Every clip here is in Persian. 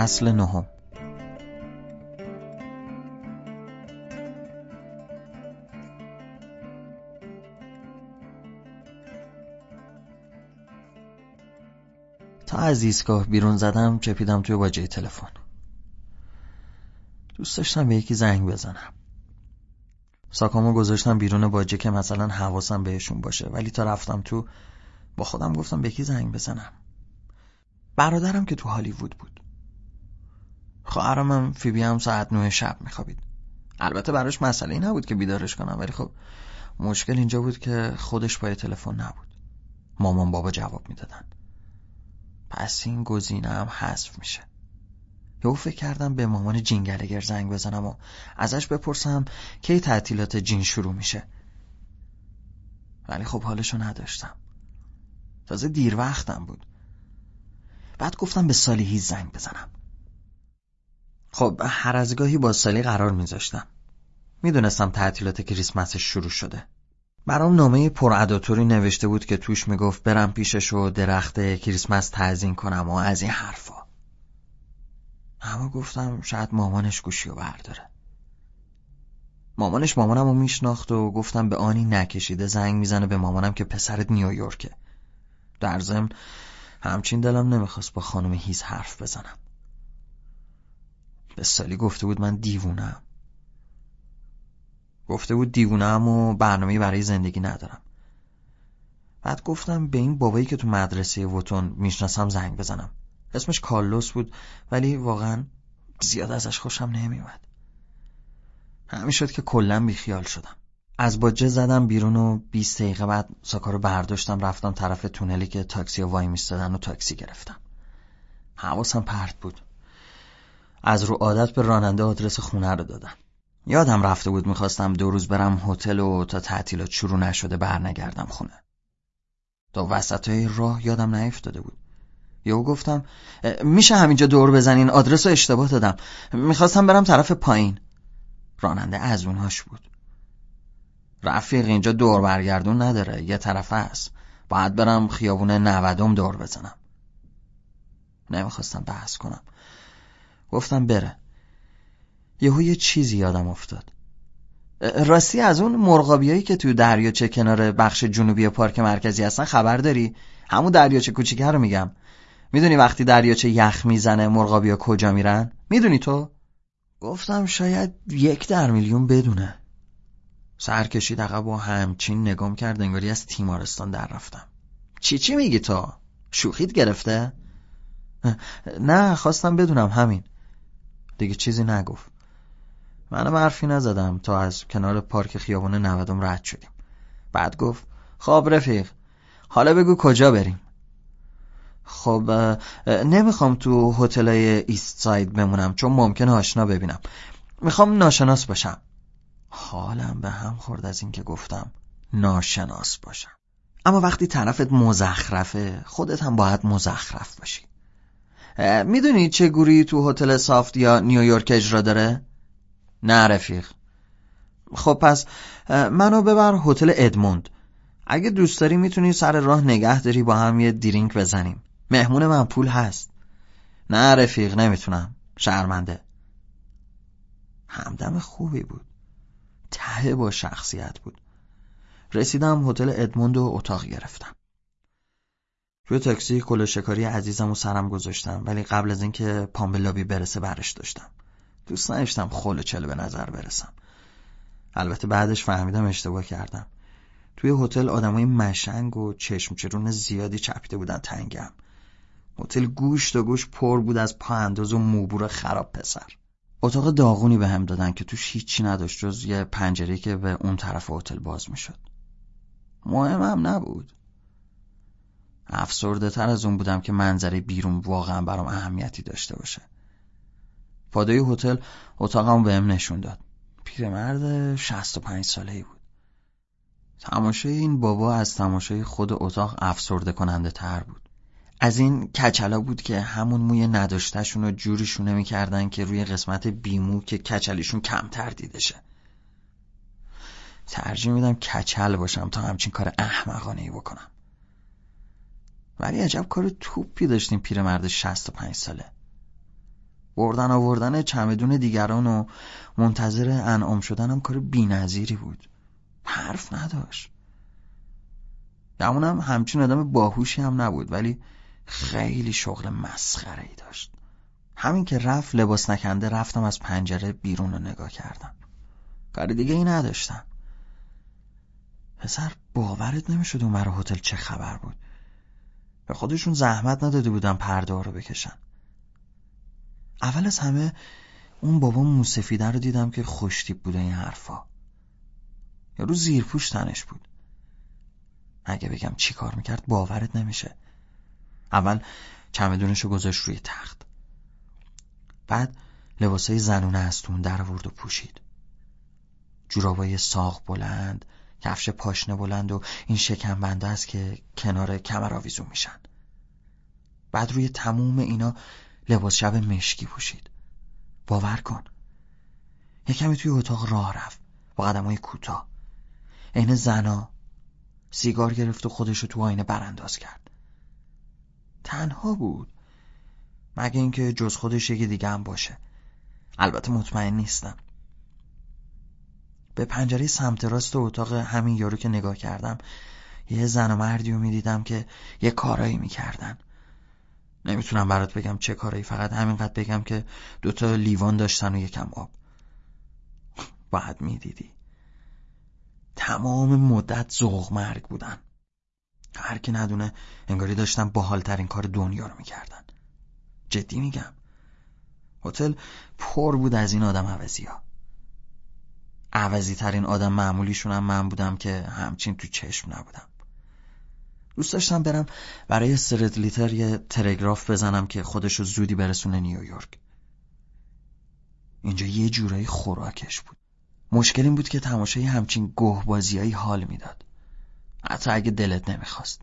فصل نهم. تا از ایستگاه بیرون زدم چپیدم توی باجه تلفن. دوست داشتم به یکی زنگ بزنم. ساکامو گذاشتم بیرون باجه که مثلا حواسم بهشون باشه ولی تا رفتم تو با خودم گفتم به کی زنگ بزنم. برادرم که تو هالیوود بود. خواهرم فیبی هم ساعت نه شب میخوابید. البته براش مسئله نبود که بیدارش کنم ولی خب مشکل اینجا بود که خودش پای تلفن نبود. مامان بابا جواب می‌دادن. پس این گزینه هم حذف میشه. یهو فکر کردم به مامان جینگلگر زنگ بزنم و ازش بپرسم کی تعطیلات جین شروع میشه. ولی خب حالشو نداشتم. تازه دیر وقتم بود. بعد گفتم به سالیهی زنگ بزنم. خب هر از گاهی با سالی قرار میذاشتم. می‌دونستم تعطیلات کریسمسش شروع شده. برام نامه پرعداتوری نوشته بود که توش می‌گفت برم پیشش و درخت کریسمس تعزین کنم و از این حرفا. اما گفتم شاید مامانش گوشی رو برداره. مامانش مامانم رو میشناخت و گفتم به آنی نکشیده زنگ می‌زنه به مامانم که پسرت نیویورکه. در ضمن همچین دلم نمی‌خواست با خانم هیز حرف بزنم. به سالی گفته بود من دیوونم گفته بود دیوونم و برنامه برای زندگی ندارم. بعد گفتم به این بابایی که تو مدرسه ووتون می‌شناسم زنگ بزنم. اسمش کارلوس بود ولی واقعا زیاد ازش خوشم نمیومد همین شد که کلا بیخیال شدم. از باجه زدم بیرون و 20 دقیقه بعد ساکا رو برداشتم رفتم طرف تونلی که تاکسی وای میستادن و تاکسی گرفتم. حواسم پرت بود. از رو عادت به راننده آدرس خونه رو دادم یادم رفته بود می‌خواستم دو روز برم هتل و تا تعطیلات شروع نشده برنگردم خونه. تا وسط های راه یادم نیفتاده بود. یهو گفتم میشه همینجا دور بزنین؟ آدرس رو اشتباه دادم. می‌خواستم برم طرف پایین. راننده از اونهاش بود. رفیق اینجا دور برگردون نداره یه طرف است. باید برم خیابون نودم دور بزنم. نمی‌خواستم بحث کنم. گفتم بره. یهو یه چیزی یادم افتاد. راستی از اون مرغابیایی که تو دریاچه کنار بخش جنوبی پارک مرکزی هستن خبر داری؟ همون دریاچه کوچیکه رو میگم. می‌دونی وقتی دریاچه یخ می‌زنه مرغابیا کجا میرن؟ می‌دونی تو؟ گفتم شاید یک در میلیون بدونه. سر کشید عقب و همچین نگام کرد انگاری از تیمارستان در رفتم. چی چی میگی تو؟ شوخیت گرفته؟ نه خواستم بدونم همین. دیگه چیزی نگفت. منم حرفی نزدم تا از کنار پارک خیابان نودم رد شدیم. بعد گفت خب رفیق حالا بگو کجا بریم؟ خب نمی‌خوام تو هتلای ایست ساید بمونم چون ممکنه آشنا ببینم. می‌خوام ناشناس باشم. حالم به هم خورد از اینکه گفتم ناشناس باشم. اما وقتی طرفت مزخرفه خودت هم باید مزخرف باشی. می‌دونی چه گوری تو هتل سافت یا نیویورک اجرا داره؟ نه رفیق. خب پس منو ببر هتل ادموند. اگه دوست داری می‌تونی سر راه نگه داری با هم یه درینک بزنیم. مهمون من پول هست. نه رفیق نمی‌تونم. شرمنده. همدم خوبی بود. ته با شخصیت بود. رسیدم هتل ادموند و اتاق گرفتم. روی تاکسی کل شکاری عزیزم و سرم گذاشتم ولی قبل از اینکه پام به لابی برسه برش داشتم. دوست نداشتم خل چل به نظر برسم. البته بعدش فهمیدم اشتباه کردم. توی هتل آدمای مشنگ و چشم چرون زیادی چپیده بودن تنگم. هتل گوش تا گوش پر بود از پا انداز و موبور خراب پسر. اتاق داغونی به هم دادن که توش هیچی نداشت جز یه پنجره که به اون طرف هتل باز می‌شد. مهمم نبود. افسرده تر از اون بودم که منظره بیرون واقعا برام اهمیتی داشته باشه. پادوی هتل اتاقم بهم نشون داد. پیرمرد 65 ساله ای بود. تماشای این بابا از تماشای خود اتاق افسرده کننده تر بود. از این کچلا بود که همون موی نداشتهشون رو جوری شونه می‌کردن که روی قسمت بیمو که کچلیشون کمتر دیده شه. ترجیح میدم کچل باشم تا همچین کار احمقانه ای بکنم. ولی عجب کار توپی داشتیم پیرمرد 65 ساله. بردن آوردن چمدون دیگران و منتظر انعام شدنم کار بینظیری بود. حرف نداشت. گمونم همچین آدم باهوشی هم نبود ولی خیلی شغل مسخره ای داشت. همین که رفت لباس نکنده رفتم از پنجره بیرون رو نگاه کردم. کار دیگه ای نداشتم. پسر باورت نمی‌شد اون مرا هتل چه خبر بود. به خودشون زحمت نداده بودن پرده رو بکشن. اول از همه اون بابا موسفیده رو دیدم که خوشتیب بوده این حرفا. یارو زیرپوش تنش بود. اگه بگم چی کار می‌کرد باورت نمیشه. اول چمدونشو گذاشت روی تخت. بعد لباسای زنونه از تون در ورد و پوشید. جورابای ساق بلند کفش پاشنه بلند و این شکمبنده است که کنار کمر آویزون میشن. بعد روی تموم اینا لباس شب مشکی پوشید. باور کن. یه توی اتاق راه رفت. با قدمای کوتاه. عین زنا سیگار گرفت و خودشو تو آینه برانداز کرد. تنها بود. مگه اینکه جز خودش یکی دیگه هم باشه. البته مطمئن نیستم. به پنجره سمت راست اتاق همین یارو که نگاه کردم یه زن و مردی رو می‌دیدم که یه کارایی می‌کردن. نمی‌تونم برات بگم چه کارایی فقط همینقدر بگم که دوتا لیوان داشتن و یکم آب. باید می‌دیدی. تمام مدت زوغ مرگ بودن. هر کی ندونه انگاری داشتن باحالترین کار دنیا رو می‌کردن. جدی میگم. هتل پر بود از این آدم عوضی ها عوضی ترین آدم معمولیشون هم من بودم که همچین تو چشم نبودم. دوست داشتم برم برای سرد لیتر یه تلگراف بزنم که خودشو زودی برسونه نیویورک. اینجا یه جورایی خوراکش بود. مشکل این بود که تماشای همچین گهبازیایی حال می‌داد. حتی اگه دلت نمی‌خواست.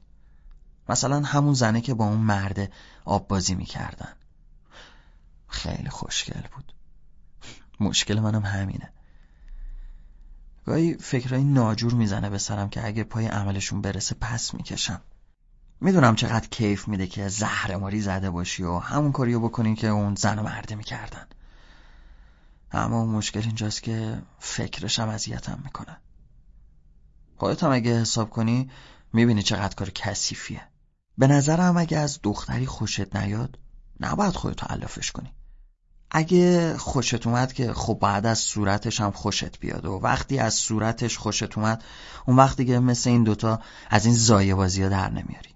مثلا همون زنه که با اون مرده آب بازی می‌کردن. خیلی خوشگل بود. مشکل منم همینه. گاهی فکرهای ناجور می‌زنه به سرم که اگه پای عملشون برسه پس می‌کشم. می‌دونم چقدر کیف میده که زهرماری زده باشی و همون کاریو بکنی که اون زن و مرده می‌کردن. اما مشکل اینجاست که فکرشم اذیتم می‌کنه. خودت هم اگه حساب کنی می‌بینی چقدر کار کثیفیه. به نظرم اگه از دختری خوشت نیاد نباید خودتو علافش کنی. اگه خوشت اومد که خب بعد از صورتش هم خوشت بیاد و وقتی از صورتش خوشت اومد اون وقتی که مثل این دوتا از این زایه بازی ها در نمیاری.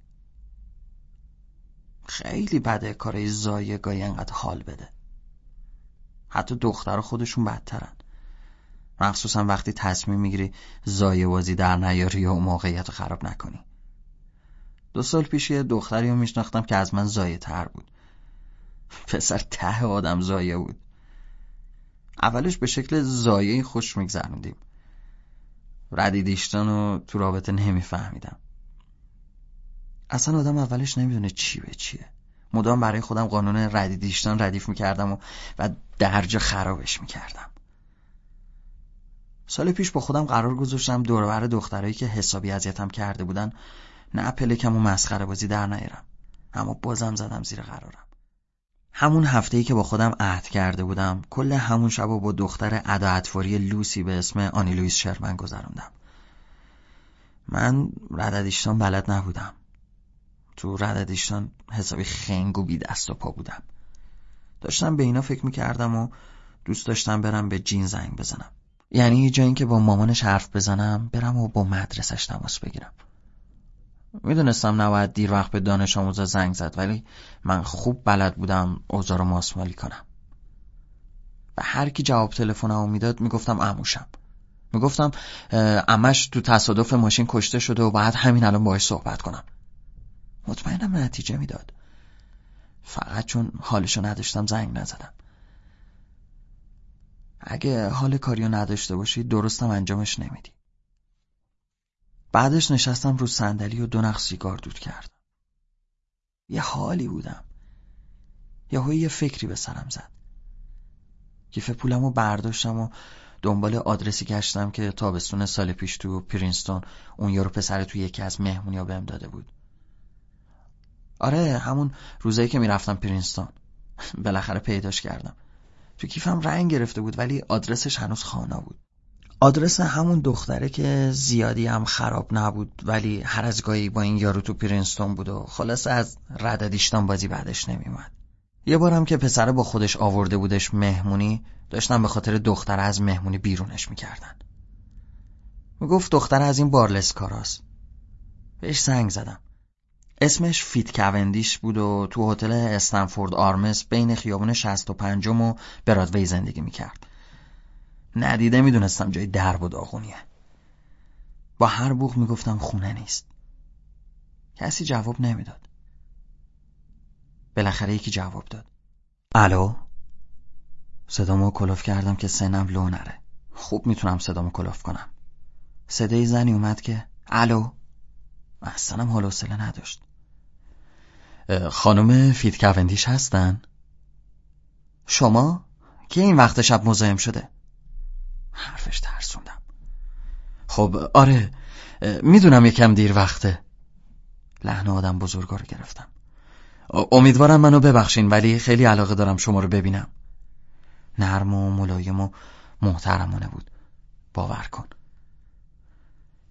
خیلی بده کارای زایه انقدر حال بده. حتی دختر خودشون بدترن. مخصوصا وقتی تصمیم می‌گیری زایه بازی در نیاری و موقعیت خراب نکنی. دو سال پیش یه دختری رو میشناختم که از من زایه تر بود. پسر ته آدم زایه بود. اولش به شکل زایه خوش میگذرندیم ردیدیشتن و تو رابطه نمیفهمیدم. اصلا آدم اولش نمی‌دونه چی به چیه. مدام برای خودم قانون ردیدیشتن ردیف می‌کردم و, و درجه خرابش می‌کردم. سال پیش با خودم قرار گذاشتم دوربر دخترایی که حسابی اذیتم کرده بودن نه پلکم و مسخره بازی در نیارم. اما بازم زدم زیر قرارم. همون هفته که با خودم عهد کرده بودم کل همون شب با دختر ادا لوسی به اسم آنی لویس شرمن گذراندم من رددیشتان بلد نبودم. تو رددیشتان حسابی خنگ و بی دست و پا بودم. داشتم به اینا فکر می‌کردم و دوست داشتم برم به جین زنگ بزنم. یعنی جای اینکه با مامانش حرف بزنم برم و با مدرسش تماس بگیرم. می‌دونستم نباید دیر وقت به دانش آموزا زنگ زد ولی من خوب بلد بودم اوضاع رو ماسمالی کنم. و هر کی جواب تلفنمو می‌داد می‌گفتم اموشم می‌گفتم امش تو تصادف ماشین کشته شده و بعد همین الان باهاش صحبت کنم. مطمئنم نتیجه می‌داد. فقط چون حالشو نداشتم زنگ نزدم. اگه حال کاریو نداشته باشی درستم انجامش نمیدی. بعدش نشستم رو صندلی و دو نخ سیگار دود کردم. یه حالی بودم. یهو یه فکری به سرم زد. کیف پولم رو برداشتم و دنبال آدرسی گشتم که تابستون سال پیش تو پرینستون اون یارو پسر تو یکی از مهمونیا بهم داده بود. آره همون روزایی که می‌رفتم پرینستون. بالاخره پیداش کردم. تو کیفم رنگ گرفته بود ولی آدرسش هنوز خانه بود. آدرس همون دختره که زیادی هم خراب نبود ولی هر از گاهی با این یارو تو پرینستون بود و خلاصه از رددیشتان بازی بعدش نمیومد یه بارم که پسره با خودش آورده بودش مهمونی داشتن به خاطر دختر از مهمونی بیرونش می‌کردن. می‌گفت دختر از این بارلس کاراست. بهش زنگ زدم. اسمش فیت کوندیش بود و تو هتل استنفورد آرمس بین خیابون 65 و برادوی زندگی می‌کرد. ندیده می‌دونستم جای درب و داغونیه با هر بوغ می‌گفتم خونه نیست. کسی جواب نمی‌داد. بالاخره یکی جواب داد. الو؟ صدامو کلوف کردم که سنم لو نره. خوب می‌تونم صدامو کلوف کنم. صدای زنی اومد که الو؟ اصلا حال نداشت. خانم فیت کوندیش هستن؟ شما؟ که این وقت شب مزاحم شده؟ حرفش ترسوندم خب آره می‌دونم یکم دیر وقته. لحن آدم بزرگا رو گرفتم. امیدوارم منو ببخشین ولی خیلی علاقه دارم شما رو ببینم. نرم و ملایم و محترمانه بود. باور کن.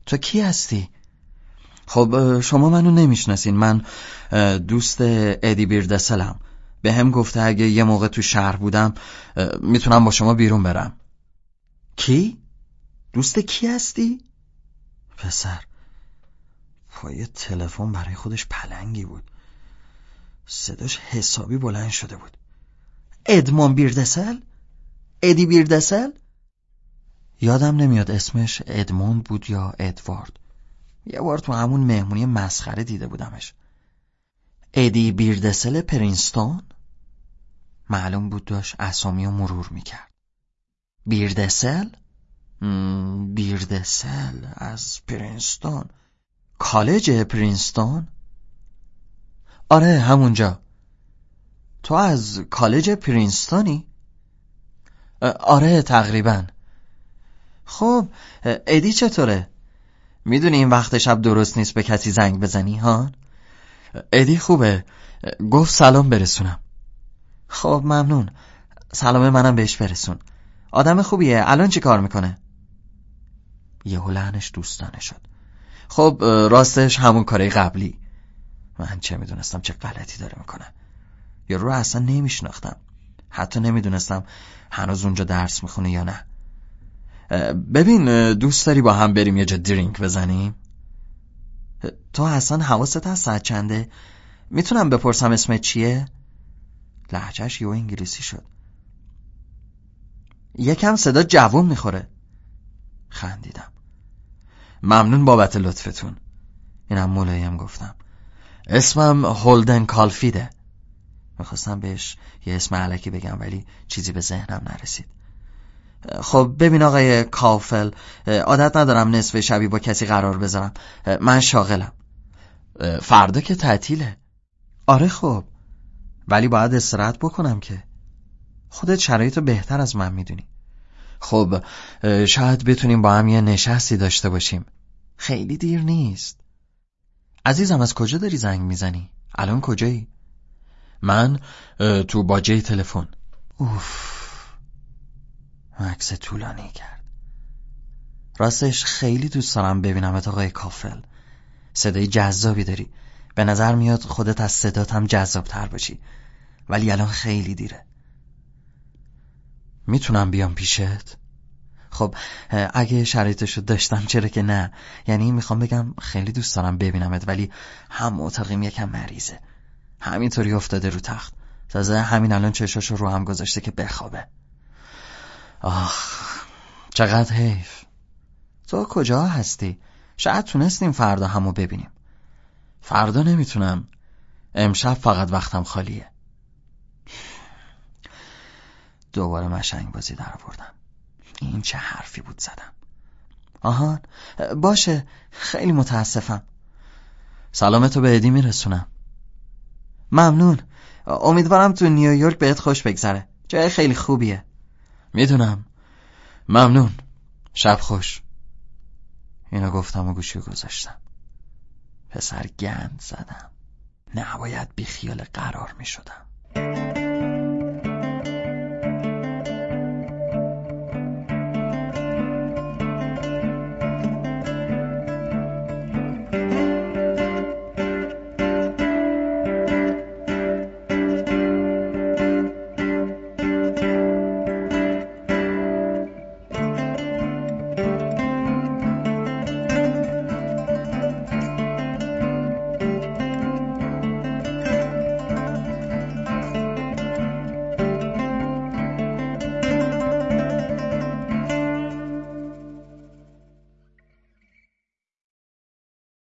تو کی هستی؟ خب شما منو نمی‌شناسین. من دوست ادی بیردسلم. به هم گفته اگه یه موقع تو شهر بودم می‌تونم با شما بیرون برم. کی؟ دوست کی هستی؟ پسر پای تلفن برای خودش پلنگی بود صداش حسابی بلند شده بود ادمان بیردسل؟ ادی بیردسل؟ یادم نمیاد اسمش ادموند بود یا ادوارد یه بار تو همون مهمونی مسخره دیده بودمش ادی بیردسل پرینستون معلوم بود داشت اسامی و مرور می‌کرد بیردسل؟ بیردسل از پرینستون کالج پرینستون؟ آره همونجا تو از کالج پرینستونی؟ آره تقریبا خب ادی چطوره؟ می‌دونی این وقت شب درست نیست به کسی زنگ بزنی ها؟ ادی خوبه گفت سلام برسونم خب ممنون سلام منم بهش برسون آدم خوبیه. الان چی کار می‌کنه؟ یه لعنش دوستانه شد. خب راستش همون کاره قبلی. من چه می‌دونستم چه غلطی داره می‌کنه. یا رو اصلا نمیشناختم. حتی نمی‌دونستم هنوز اونجا درس می‌خونه یا نه. ببین دوست داری با هم بریم یه جا درینک بزنیم؟ تو اصلا حواست هست ساعت چنده؟ می‌تونم بپرسم اسمت چیه؟ لحجهش یه انگلیسی شد. یکم صدا جوون می‌خوره. خندیدم. ممنون بابت لطفتون. اینم ملایم گفتم. اسمم هولدن کالفیده. می‌خواستم بهش یه اسم علکی بگم ولی چیزی به ذهنم نرسید. خب ببین آقای کافل عادت ندارم نصف شبی با کسی قرار بذارم. من شاغلم. فردا که تعطیله. آره خب. ولی باید استراحت بکنم که. خودت شرایط بهتر از من می‌دونی. خب شاید بتونیم با هم یه نشستی داشته باشیم. خیلی دیر نیست. عزیزم از کجا داری زنگ می‌زنی؟ الان کجایی؟ من تو باجه تلفن. اوف. مکس طولانی کرد. راستش خیلی دوست دارم ببینم آقای کافل. صدای جذابی داری. به نظر میاد خودت از صدات هم جذاب تر باشی. ولی الان خیلی دیره. می‌تونم بیام پیشت؟ خب اگه شرایطشو داشتم چرا که نه؟ یعنی می‌خوام بگم خیلی دوست دارم ببینمت ولی هم معتقیم یکم مریضه. همینطوری افتاده رو تخت. تازه همین الان چشاشو رو هم گذاشته که بخوابه. آخ چقدر حیف. تو کجا هستی؟ شاید تونستیم فردا همو ببینیم. فردا نمی‌تونم. امشب فقط وقتم خالیه. دوباره مشنگ بازی در آوردم. این چه حرفی بود زدم. آهان باشه خیلی متاسفم. سلامتو به ادی میرسونم. ممنون. امیدوارم تو نیویورک بهت خوش بگذره. جای خیلی خوبیه. می‌دونم. ممنون. شب خوش. اینو گفتم و گوشی گذاشتم. پسر گند زدم. نباید بی خیال قرار می شدم